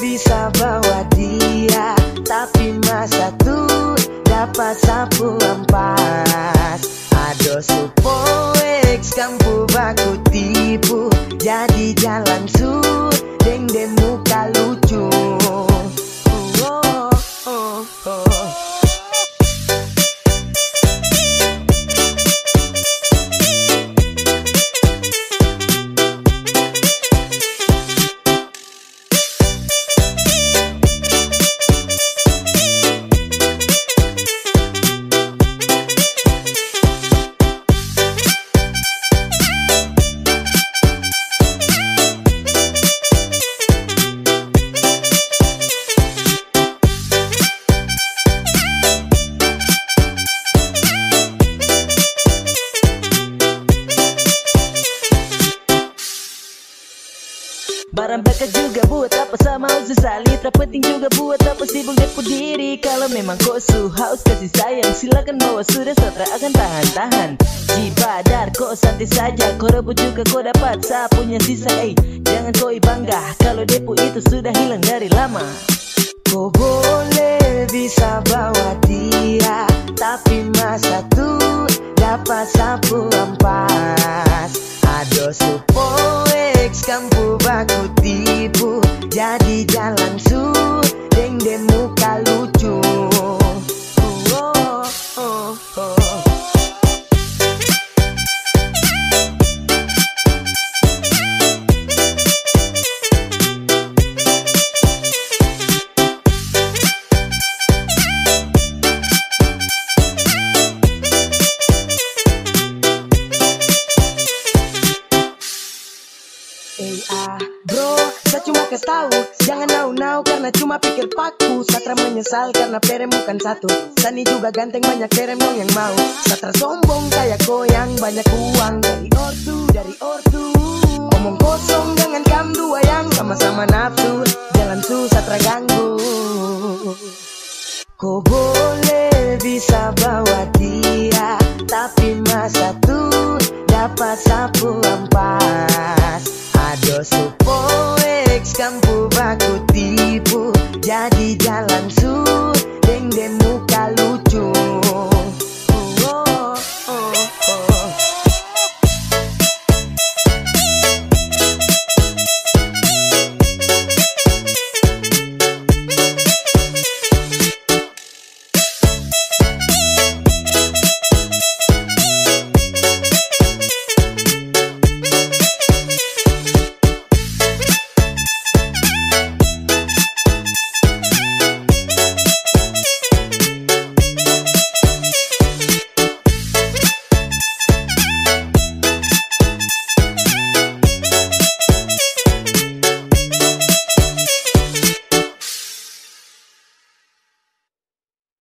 bisa bawa dia. Tapi masa tuh dapat sapu ampas. Ado supoex kampu baku tipu. Jadi jalan Barang baka juga buat apa sama sesali Tak penting juga buat apa sibuk depu diri. Kalau memang kau su haus kasih sayang. Silakan bawa sudah satra akan tahan-tahan. Jibadar kau santai saja. Kau rebut juga kau dapat sapunya sisa eh. Jangan kau bangga Kalau depu itu sudah hilang dari lama. Kau boleh bisa bawa dia Tapi masa tuh dapat sapu ampas. Ado supo X kampu baku tipu. Jadi jalan su Deng deng muka lucu. Oh, oh, oh, bro, saya cuma kasih tahu Jangan nau-nau karena cuma pikir paku. Satra menyesal karena perem bukan satu. Sani juga ganteng banyak perem dong yang mau. Satra sombong kayak goyang banyak uang. Dari ortu, dari ortu. Omong kosong dengan kam dua yang sama-sama nafsu. Jalan su Satra ganggu. Kau boleh bisa bawa dia. Tapi masa tuh dapat sapu empat Kosovo ex kampu baku tipu. Jadi jalan su